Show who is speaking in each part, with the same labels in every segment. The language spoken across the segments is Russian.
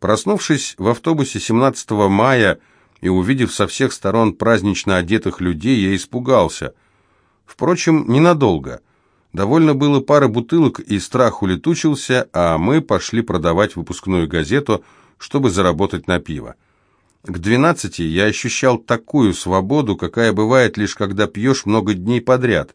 Speaker 1: Проснувшись в автобусе 17 мая и увидев со всех сторон празднично одетых людей, я испугался. Впрочем, ненадолго. Довольно было пары бутылок, и страх улетучился, а мы пошли продавать выпускную газету, чтобы заработать на пиво. К двенадцати я ощущал такую свободу, какая бывает лишь когда пьешь много дней подряд.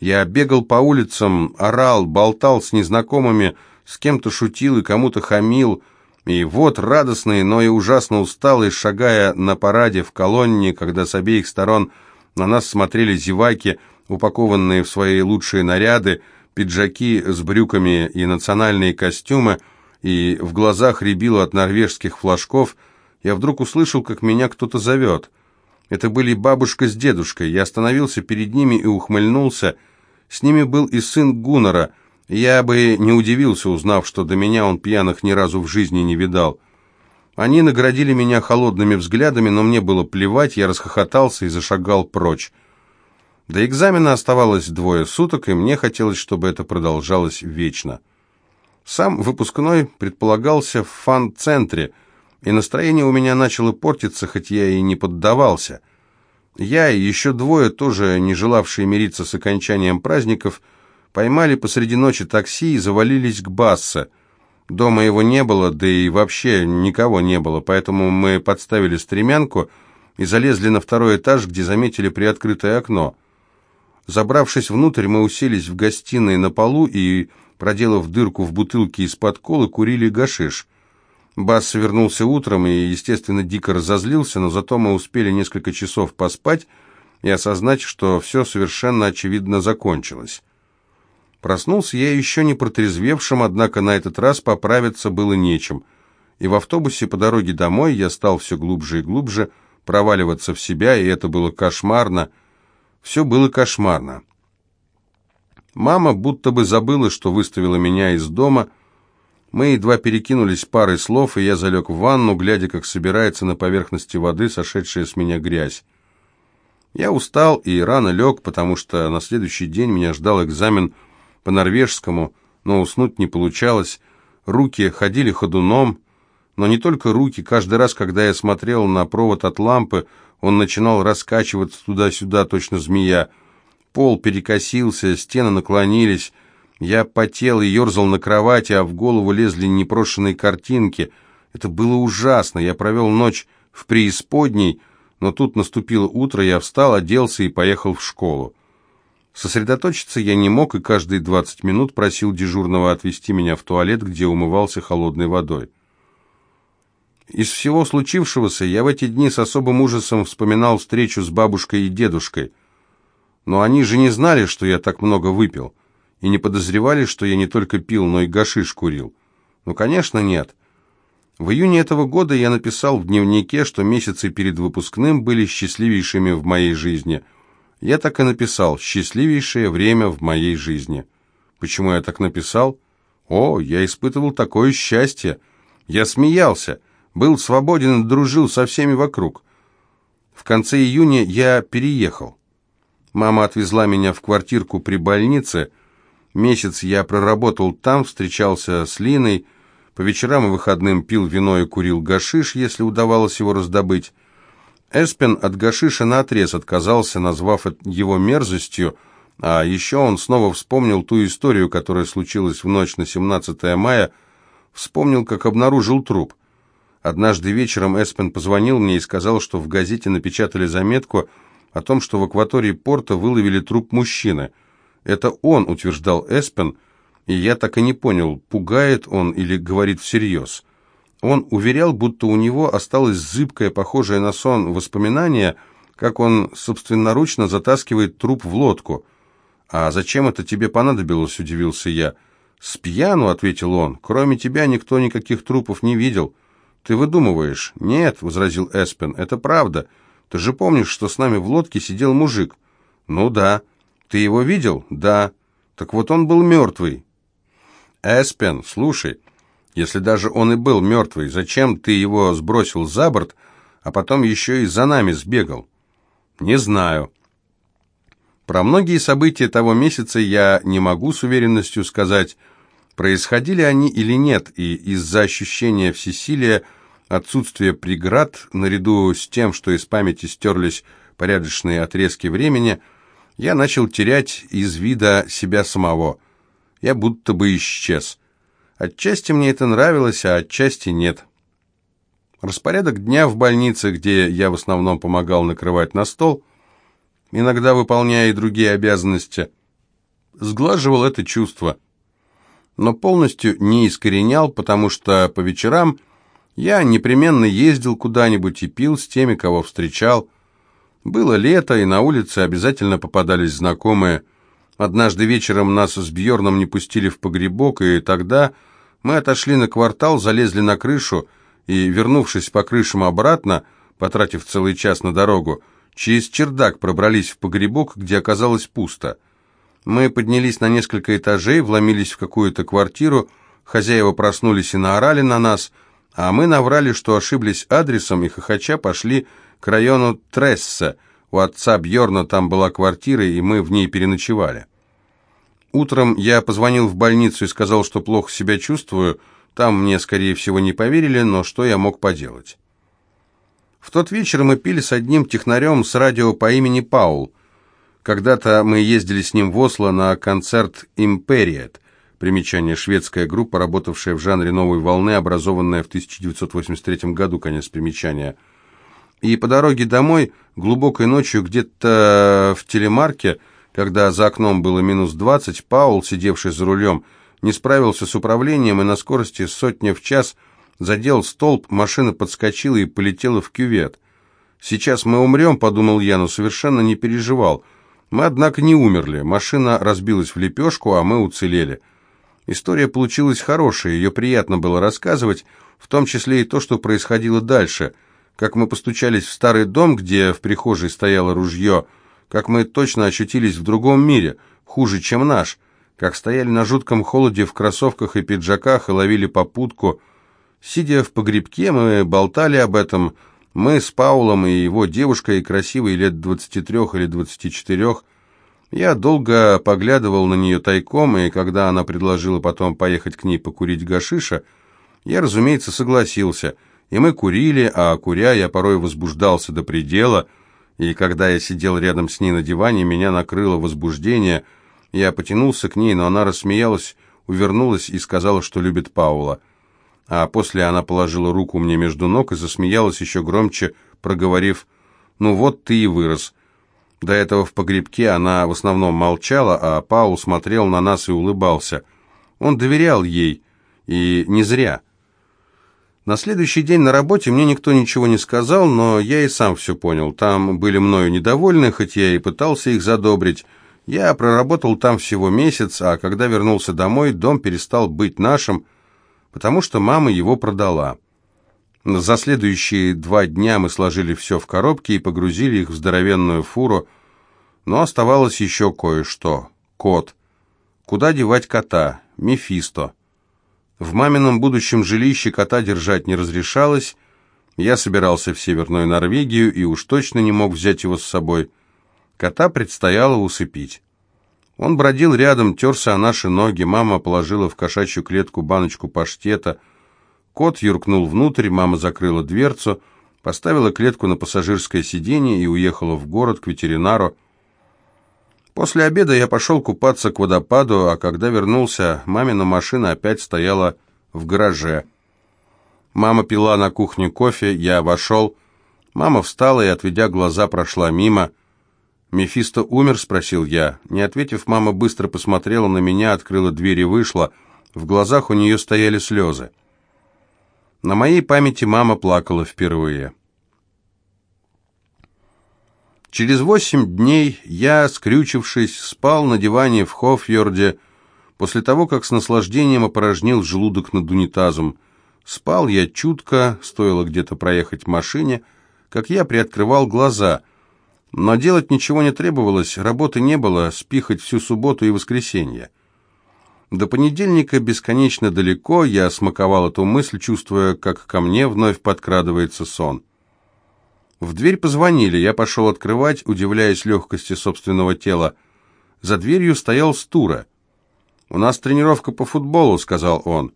Speaker 1: Я бегал по улицам, орал, болтал с незнакомыми, с кем-то шутил и кому-то хамил, и вот, радостный, но и ужасно усталый, шагая на параде в колонне, когда с обеих сторон на нас смотрели зеваки, упакованные в свои лучшие наряды, пиджаки с брюками и национальные костюмы, и в глазах рябило от норвежских флажков, я вдруг услышал, как меня кто-то зовет. Это были бабушка с дедушкой. Я остановился перед ними и ухмыльнулся. С ними был и сын Гуннера — я бы не удивился, узнав, что до меня он пьяных ни разу в жизни не видал. Они наградили меня холодными взглядами, но мне было плевать, я расхохотался и зашагал прочь. До экзамена оставалось двое суток, и мне хотелось, чтобы это продолжалось вечно. Сам выпускной предполагался в фан-центре, и настроение у меня начало портиться, хоть я и не поддавался. Я и еще двое, тоже не желавшие мириться с окончанием праздников, — Поймали посреди ночи такси и завалились к Бассе. Дома его не было, да и вообще никого не было, поэтому мы подставили стремянку и залезли на второй этаж, где заметили приоткрытое окно. Забравшись внутрь, мы уселись в гостиной на полу и, проделав дырку в бутылке из-под колы, курили гашиш. Басс вернулся утром и, естественно, дико разозлился, но зато мы успели несколько часов поспать и осознать, что все совершенно очевидно закончилось. Проснулся я еще не протрезвевшим, однако на этот раз поправиться было нечем. И в автобусе по дороге домой я стал все глубже и глубже проваливаться в себя, и это было кошмарно. Все было кошмарно. Мама будто бы забыла, что выставила меня из дома. Мы едва перекинулись парой слов, и я залег в ванну, глядя, как собирается на поверхности воды сошедшая с меня грязь. Я устал и рано лег, потому что на следующий день меня ждал экзамен по-норвежскому, но уснуть не получалось. Руки ходили ходуном, но не только руки. Каждый раз, когда я смотрел на провод от лампы, он начинал раскачиваться туда-сюда, точно змея. Пол перекосился, стены наклонились. Я потел и ерзал на кровати, а в голову лезли непрошенные картинки. Это было ужасно. Я провел ночь в преисподней, но тут наступило утро, я встал, оделся и поехал в школу. Сосредоточиться я не мог и каждые 20 минут просил дежурного отвезти меня в туалет, где умывался холодной водой. Из всего случившегося я в эти дни с особым ужасом вспоминал встречу с бабушкой и дедушкой. Но они же не знали, что я так много выпил, и не подозревали, что я не только пил, но и гашиш курил. Ну, конечно, нет. В июне этого года я написал в дневнике, что месяцы перед выпускным были счастливейшими в моей жизни – я так и написал «Счастливейшее время в моей жизни». Почему я так написал? О, я испытывал такое счастье. Я смеялся, был свободен и дружил со всеми вокруг. В конце июня я переехал. Мама отвезла меня в квартирку при больнице. Месяц я проработал там, встречался с Линой. По вечерам и выходным пил вино и курил гашиш, если удавалось его раздобыть. Эспен от гашиша наотрез отказался, назвав его мерзостью, а еще он снова вспомнил ту историю, которая случилась в ночь на 17 мая, вспомнил, как обнаружил труп. Однажды вечером Эспен позвонил мне и сказал, что в газете напечатали заметку о том, что в акватории порта выловили труп мужчины. Это он, утверждал Эспен, и я так и не понял, пугает он или говорит всерьез. Он уверял, будто у него осталось зыбкое, похожее на сон воспоминание, как он собственноручно затаскивает труп в лодку. «А зачем это тебе понадобилось?» – удивился я. «С пьяну», – ответил он, – «кроме тебя никто никаких трупов не видел». «Ты выдумываешь?» «Нет», – возразил Эспен, – «это правда. Ты же помнишь, что с нами в лодке сидел мужик?» «Ну да». «Ты его видел?» «Да». «Так вот он был мертвый». «Эспен, слушай, если даже он и был мертвый, зачем ты его сбросил за борт, а потом еще и за нами сбегал? Не знаю. Про многие события того месяца я не могу с уверенностью сказать. Происходили они или нет, и из-за ощущения всесилия, отсутствия преград, наряду с тем, что из памяти стерлись порядочные отрезки времени, я начал терять из вида себя самого. Я будто бы исчез. Отчасти мне это нравилось, а отчасти нет. Распорядок дня в больнице, где я в основном помогал накрывать на стол, иногда выполняя и другие обязанности, сглаживал это чувство – но полностью не искоренял, потому что по вечерам я непременно ездил куда-нибудь и пил с теми, кого встречал. Было лето, и на улице обязательно попадались знакомые. Однажды вечером нас с Бьерном не пустили в погребок, и тогда мы отошли на квартал, залезли на крышу и, вернувшись по крышам обратно, потратив целый час на дорогу, через чердак пробрались в погребок, где оказалось пусто. Мы поднялись на несколько этажей, вломились в какую-то квартиру, хозяева проснулись и наорали на нас, а мы наврали, что ошиблись адресом, и хохоча пошли к району Тресса. У отца Бьорна там была квартира, и мы в ней переночевали. Утром я позвонил в больницу и сказал, что плохо себя чувствую. Там мне, скорее всего, не поверили, но что я мог поделать? В тот вечер мы пили с одним технарем с радио по имени Паул. Когда-то мы ездили с ним в Осло на концерт «Империет», примечание шведская группа, работавшая в жанре новой волны, образованная в 1983 году, конец примечания. И по дороге домой, глубокой ночью, где-то в телемарке, когда за окном было минус 20, Паул, сидевший за рулем, не справился с управлением и на скорости сотня в час задел столб, машина подскочила и полетела в кювет. «Сейчас мы умрем», — подумал я, но совершенно не переживал — мы, однако, не умерли. Машина разбилась в лепешку, а мы уцелели. История получилась хорошая, ее приятно было рассказывать, в том числе и то, что происходило дальше. Как мы постучались в старый дом, где в прихожей стояло ружье, как мы точно очутились в другом мире, хуже, чем наш, как стояли на жутком холоде в кроссовках и пиджаках и ловили попутку. Сидя в погребке, мы болтали об этом, мы с Паулом и его девушкой, красивой лет 23 или 24, я долго поглядывал на нее тайком, и когда она предложила потом поехать к ней покурить гашиша, я, разумеется, согласился, и мы курили, а куря я порой возбуждался до предела, и когда я сидел рядом с ней на диване, меня накрыло возбуждение, я потянулся к ней, но она рассмеялась, увернулась и сказала, что любит Паула а после она положила руку мне между ног и засмеялась еще громче, проговорив «Ну вот ты и вырос». До этого в погребке она в основном молчала, а Паул смотрел на нас и улыбался. Он доверял ей, и не зря. На следующий день на работе мне никто ничего не сказал, но я и сам все понял. Там были мною недовольны, хоть я и пытался их задобрить. Я проработал там всего месяц, а когда вернулся домой, дом перестал быть нашим, потому что мама его продала. За следующие два дня мы сложили все в коробки и погрузили их в здоровенную фуру, но оставалось еще кое-что. Кот. Куда девать кота? Мефисто. В мамином будущем жилище кота держать не разрешалось. Я собирался в Северную Норвегию и уж точно не мог взять его с собой. Кота предстояло усыпить. Он бродил рядом, терся о наши ноги, мама положила в кошачью клетку баночку паштета. Кот юркнул внутрь, мама закрыла дверцу, поставила клетку на пассажирское сиденье и уехала в город к ветеринару. После обеда я пошел купаться к водопаду, а когда вернулся, мамина машина опять стояла в гараже. Мама пила на кухне кофе, я вошел. Мама встала и, отведя глаза, прошла мимо. «Мефисто умер?» — спросил я. Не ответив, мама быстро посмотрела на меня, открыла дверь и вышла. В глазах у нее стояли слезы. На моей памяти мама плакала впервые. Через восемь дней я, скрючившись, спал на диване в Хофьорде, после того, как с наслаждением опорожнил желудок над унитазом. Спал я чутко, стоило где-то проехать машине, как я приоткрывал глаза — но делать ничего не требовалось, работы не было, спихать всю субботу и воскресенье. До понедельника бесконечно далеко я смаковал эту мысль, чувствуя, как ко мне вновь подкрадывается сон. В дверь позвонили, я пошел открывать, удивляясь легкости собственного тела. За дверью стоял Стура. «У нас тренировка по футболу», — сказал он.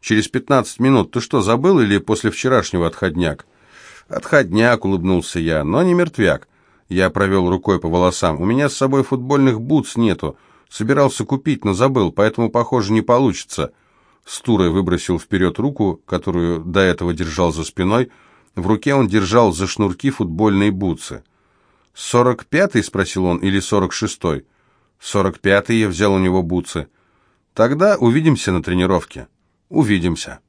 Speaker 1: «Через пятнадцать минут. Ты что, забыл или после вчерашнего отходняк?» «Отходняк», — улыбнулся я, — «но не мертвяк». Я провел рукой по волосам. «У меня с собой футбольных бутс нету. Собирался купить, но забыл, поэтому, похоже, не получится». Стурой выбросил вперед руку, которую до этого держал за спиной. В руке он держал за шнурки футбольные бутсы. «Сорок пятый?» — спросил он, или сорок шестой? «Сорок пятый» я взял у него бутсы. «Тогда увидимся на тренировке». «Увидимся».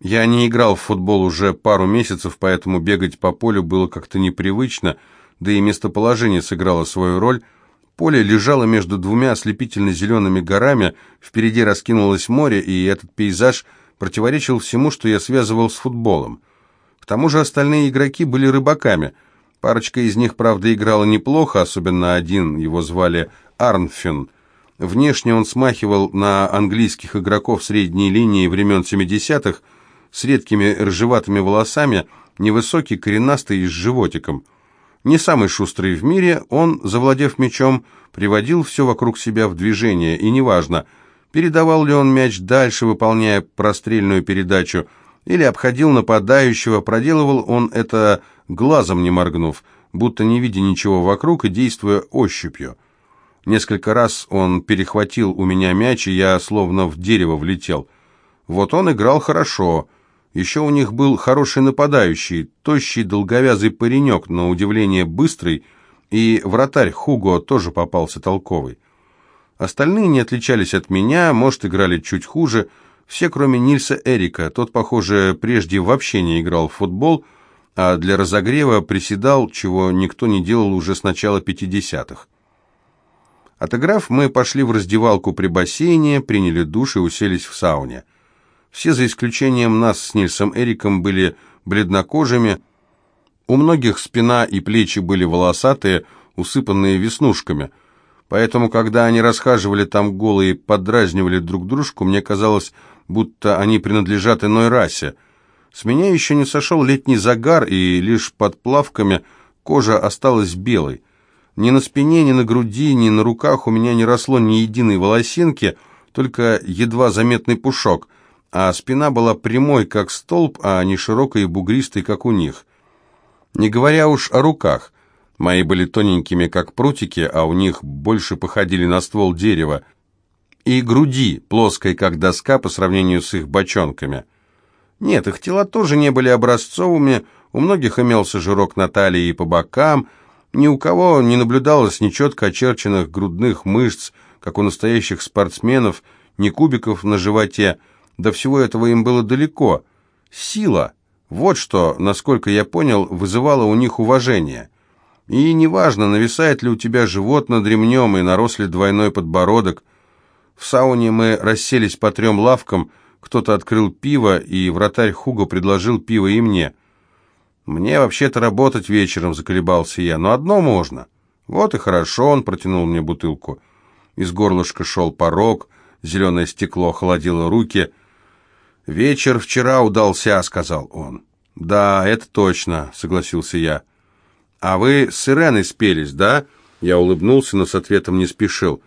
Speaker 1: Я не играл в футбол уже пару месяцев, поэтому бегать по полю было как-то непривычно, да и местоположение сыграло свою роль. Поле лежало между двумя ослепительно-зелеными горами, впереди раскинулось море, и этот пейзаж противоречил всему, что я связывал с футболом. К тому же остальные игроки были рыбаками – Парочка из них, правда, играла неплохо, особенно один, его звали Арнфин. Внешне он смахивал на английских игроков средней линии времен 70-х, с редкими рыжеватыми волосами, невысокий, коренастый и с животиком. Не самый шустрый в мире, он, завладев мячом, приводил все вокруг себя в движение, и неважно, передавал ли он мяч дальше, выполняя прострельную передачу, или обходил нападающего, проделывал он это глазом не моргнув, будто не видя ничего вокруг и действуя ощупью. Несколько раз он перехватил у меня мяч, и я словно в дерево влетел. Вот он играл хорошо. Еще у них был хороший нападающий, тощий долговязый паренек, на удивление быстрый, и вратарь Хуго тоже попался толковый. Остальные не отличались от меня, может, играли чуть хуже, все, кроме Нильса Эрика. Тот, похоже, прежде вообще не играл в футбол, а для разогрева приседал, чего никто не делал уже с начала 50-х. Отыграв, мы пошли в раздевалку при бассейне, приняли душ и уселись в сауне. Все, за исключением нас с Нильсом Эриком, были бледнокожими, у многих спина и плечи были волосатые, усыпанные веснушками, поэтому, когда они расхаживали там голые и подразнивали друг дружку, мне казалось, будто они принадлежат иной расе. С меня еще не сошел летний загар, и лишь под плавками кожа осталась белой. Ни на спине, ни на груди, ни на руках у меня не росло ни единой волосинки, только едва заметный пушок, а спина была прямой, как столб, а не широкой и бугристой, как у них. Не говоря уж о руках. Мои были тоненькими, как прутики, а у них больше походили на ствол дерева – и груди, плоской как доска по сравнению с их бочонками. Нет, их тела тоже не были образцовыми, у многих имелся жирок на талии и по бокам, ни у кого не наблюдалось ни четко очерченных грудных мышц, как у настоящих спортсменов, ни кубиков на животе, до всего этого им было далеко. Сила, вот что, насколько я понял, вызывало у них уважение. И неважно, нависает ли у тебя живот над ремнем и нарос ли двойной подбородок, в сауне мы расселись по трем лавкам, кто-то открыл пиво, и вратарь Хуго предложил пиво и мне. «Мне вообще-то работать вечером», — заколебался я, — «но одно можно». «Вот и хорошо», — он протянул мне бутылку. Из горлышка шел порог, зеленое стекло холодило руки. «Вечер вчера удался», — сказал он. «Да, это точно», — согласился я. «А вы с Иреной спелись, да?» Я улыбнулся, но с ответом не спешил.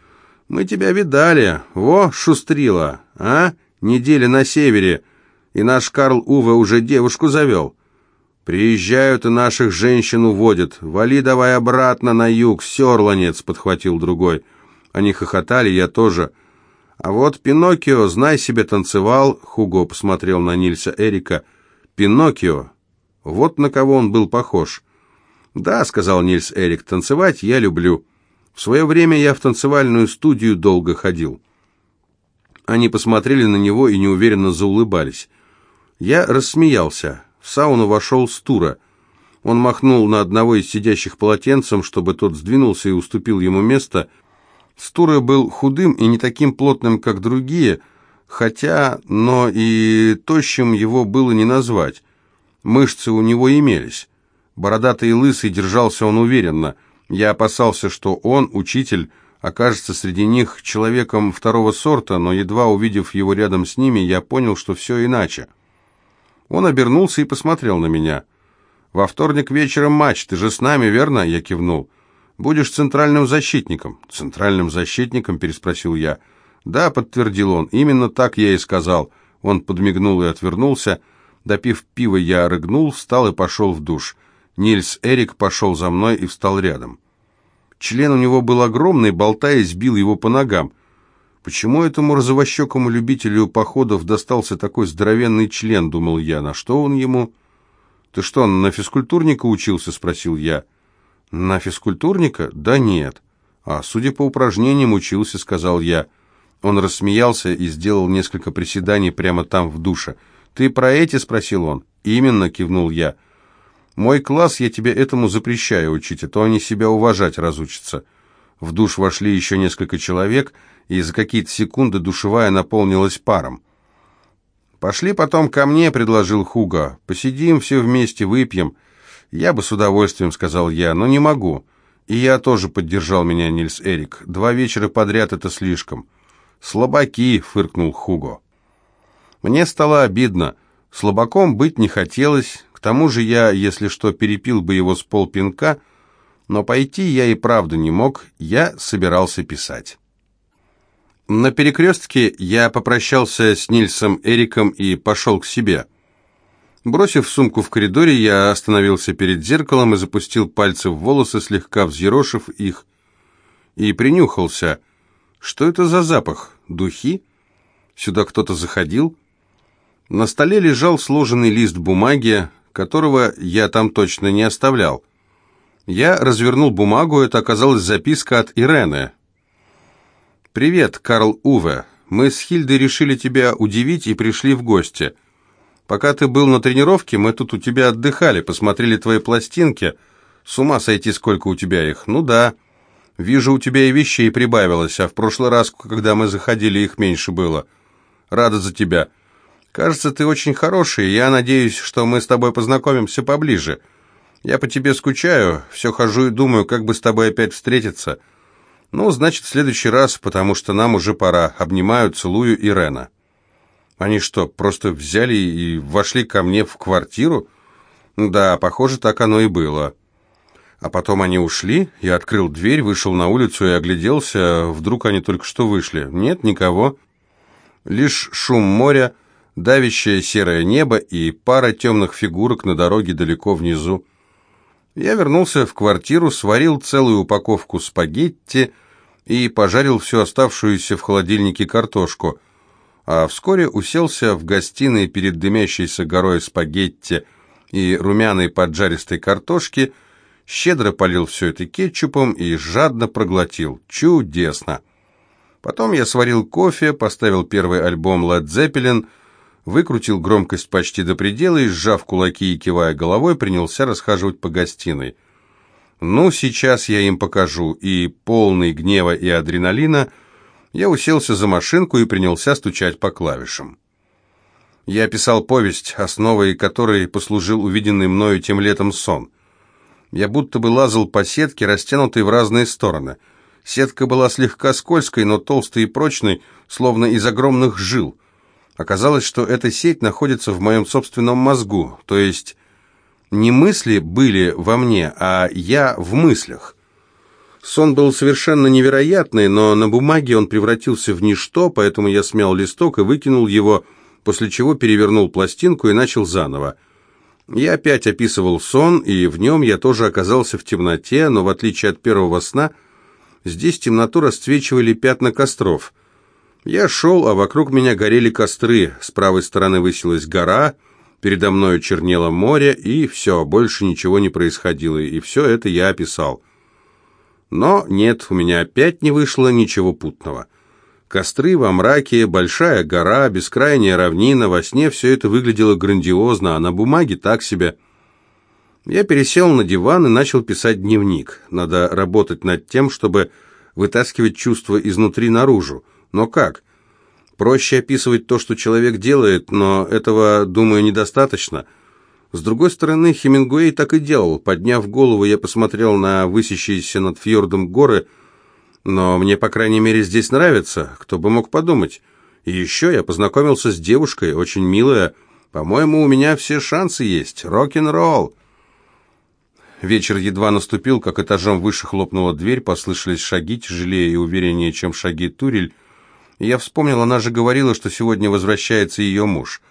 Speaker 1: Мы тебя видали. Во, шустрила, а? Неделя на севере. И наш Карл Уве уже девушку завел. Приезжают и наших женщин уводят. Вали давай обратно на юг, серланец, подхватил другой. Они хохотали, я тоже. А вот Пиноккио, знай себе, танцевал. Хуго посмотрел на Нильса Эрика. Пиноккио. Вот на кого он был похож. «Да», — сказал Нильс Эрик, — «танцевать я люблю». В свое время я в танцевальную студию долго ходил. Они посмотрели на него и неуверенно заулыбались. Я рассмеялся. В сауну вошел Стура. Он махнул на одного из сидящих полотенцем, чтобы тот сдвинулся и уступил ему место. Стура был худым и не таким плотным, как другие, хотя, но и тощим его было не назвать. Мышцы у него имелись. Бородатый и лысый держался он уверенно – я опасался, что он, учитель, окажется среди них человеком второго сорта, но едва увидев его рядом с ними, я понял, что все иначе. Он обернулся и посмотрел на меня. «Во вторник вечером матч, ты же с нами, верно?» Я кивнул. «Будешь центральным защитником». «Центральным защитником?» – переспросил я. «Да», — подтвердил он, — «именно так я и сказал». Он подмигнул и отвернулся. Допив пива, я рыгнул, встал и пошел в душ. Нильс Эрик пошел за мной и встал рядом. Член у него был огромный, болтаясь, бил его по ногам. Почему этому розовощекому любителю походов достался такой здоровенный член, думал я, на что он ему... «Ты что, на физкультурника учился?» — спросил я. «На физкультурника? Да нет». «А, судя по упражнениям, учился», — сказал я. Он рассмеялся и сделал несколько приседаний прямо там, в душе. «Ты про эти?» — спросил он. «Именно», — кивнул я. «Мой класс, я тебе этому запрещаю учить, а то они себя уважать разучатся». В душ вошли еще несколько человек, и за какие-то секунды душевая наполнилась паром. «Пошли потом ко мне», — предложил Хуга. «Посидим все вместе, выпьем». «Я бы с удовольствием», — сказал я, — «но не могу». И я тоже поддержал меня Нильс Эрик. «Два вечера подряд — это слишком». «Слабаки», — фыркнул Хуго. Мне стало обидно. Слабаком быть не хотелось. Тому же я, если что, перепил бы его с полпинка, но пойти я и правда не мог. Я собирался писать. На перекрестке я попрощался с Нильсом Эриком и пошел к себе. Бросив сумку в коридоре, я остановился перед зеркалом и запустил пальцы в волосы, слегка взъерошив их, и принюхался. Что это за запах? Духи? Сюда кто-то заходил? На столе лежал сложенный лист бумаги, которого я там точно не оставлял. Я развернул бумагу, это оказалась записка от Ирены. «Привет, Карл Уве. Мы с Хильдой решили тебя удивить и пришли в гости. Пока ты был на тренировке, мы тут у тебя отдыхали, посмотрели твои пластинки. С ума сойти, сколько у тебя их. Ну да. Вижу, у тебя и вещей прибавилось, а в прошлый раз, когда мы заходили, их меньше было. Рада за тебя. Кажется, ты очень хороший, я надеюсь, что мы с тобой познакомимся поближе. Я по тебе скучаю, все хожу и думаю, как бы с тобой опять встретиться». «Ну, значит, в следующий раз, потому что нам уже пора. Обнимаю, целую Ирена». «Они что, просто взяли и вошли ко мне в квартиру?» «Да, похоже, так оно и было». А потом они ушли, я открыл дверь, вышел на улицу и огляделся. Вдруг они только что вышли. Нет, никого. Лишь шум моря, давящее серое небо и пара темных фигурок на дороге далеко внизу. Я вернулся в квартиру, сварил целую упаковку спагетти, и пожарил всю оставшуюся в холодильнике картошку, а вскоре уселся в гостиной перед дымящейся горой спагетти и румяной поджаристой картошки, щедро полил все это кетчупом и жадно проглотил. Чудесно! Потом я сварил кофе, поставил первый альбом Led Zeppelin, выкрутил громкость почти до предела и, сжав кулаки и кивая головой, принялся расхаживать по гостиной. Ну, сейчас я им покажу, и полный гнева и адреналина я уселся за машинку и принялся стучать по клавишам. Я писал повесть, основой которой послужил увиденный мною тем летом сон. Я будто бы лазал по сетке, растянутой в разные стороны. Сетка была слегка скользкой, но толстой и прочной, словно из огромных жил. Оказалось, что эта сеть находится в моем собственном мозгу, то есть не мысли были во мне, а я в мыслях. Сон был совершенно невероятный, но на бумаге он превратился в ничто, поэтому я смял листок и выкинул его, после чего перевернул пластинку и начал заново. Я опять описывал сон, и в нем я тоже оказался в темноте, но в отличие от первого сна, здесь темноту расцвечивали пятна костров. Я шел, а вокруг меня горели костры, с правой стороны высилась гора — Передо мною чернело море, и все, больше ничего не происходило, и все это я описал. Но нет, у меня опять не вышло ничего путного. Костры во мраке, большая гора, бескрайняя равнина, во сне все это выглядело грандиозно, а на бумаге так себе. Я пересел на диван и начал писать дневник. Надо работать над тем, чтобы вытаскивать чувства изнутри наружу. Но как? Проще описывать то, что человек делает, но этого, думаю, недостаточно. С другой стороны, Хемингуэй так и делал. Подняв голову, я посмотрел на высящиеся над фьордом горы, но мне, по крайней мере, здесь нравится, кто бы мог подумать. И еще я познакомился с девушкой, очень милая. По-моему, у меня все шансы есть. Рок-н-ролл. Вечер едва наступил, как этажом выше хлопнула дверь, послышались шаги, тяжелее и увереннее, чем шаги турель, я вспомнил, она же говорила, что сегодня возвращается ее муж.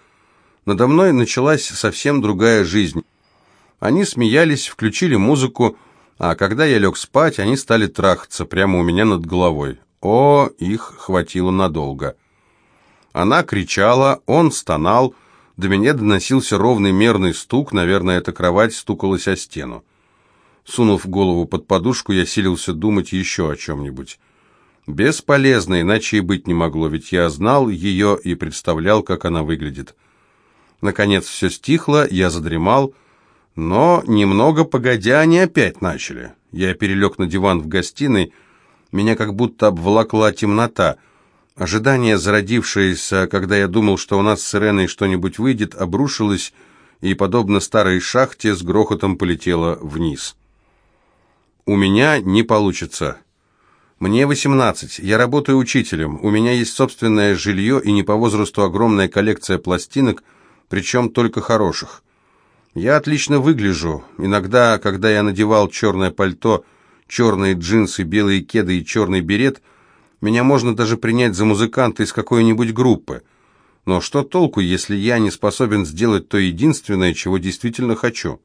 Speaker 1: Надо мной началась совсем другая жизнь. Они смеялись, включили музыку, а когда я лег спать, они стали трахаться прямо у меня над головой. О, их хватило надолго. Она кричала, он стонал, до меня доносился ровный мерный стук, наверное, эта кровать стукалась о стену. Сунув голову под подушку, я силился думать еще о чем-нибудь. Бесполезно, иначе и быть не могло, ведь я знал ее и представлял, как она выглядит. Наконец все стихло, я задремал, но немного погодя они опять начали. Я перелег на диван в гостиной, меня как будто обволокла темнота. Ожидание, зародившееся, когда я думал, что у нас с Иреной что-нибудь выйдет, обрушилось и, подобно старой шахте, с грохотом полетело вниз. «У меня не получится», мне 18, я работаю учителем, у меня есть собственное жилье и не по возрасту огромная коллекция пластинок, причем только хороших. Я отлично выгляжу. Иногда, когда я надевал черное пальто, черные джинсы, белые кеды и черный берет, меня можно даже принять за музыканта из какой-нибудь группы. Но что толку, если я не способен сделать то единственное, чего действительно хочу?»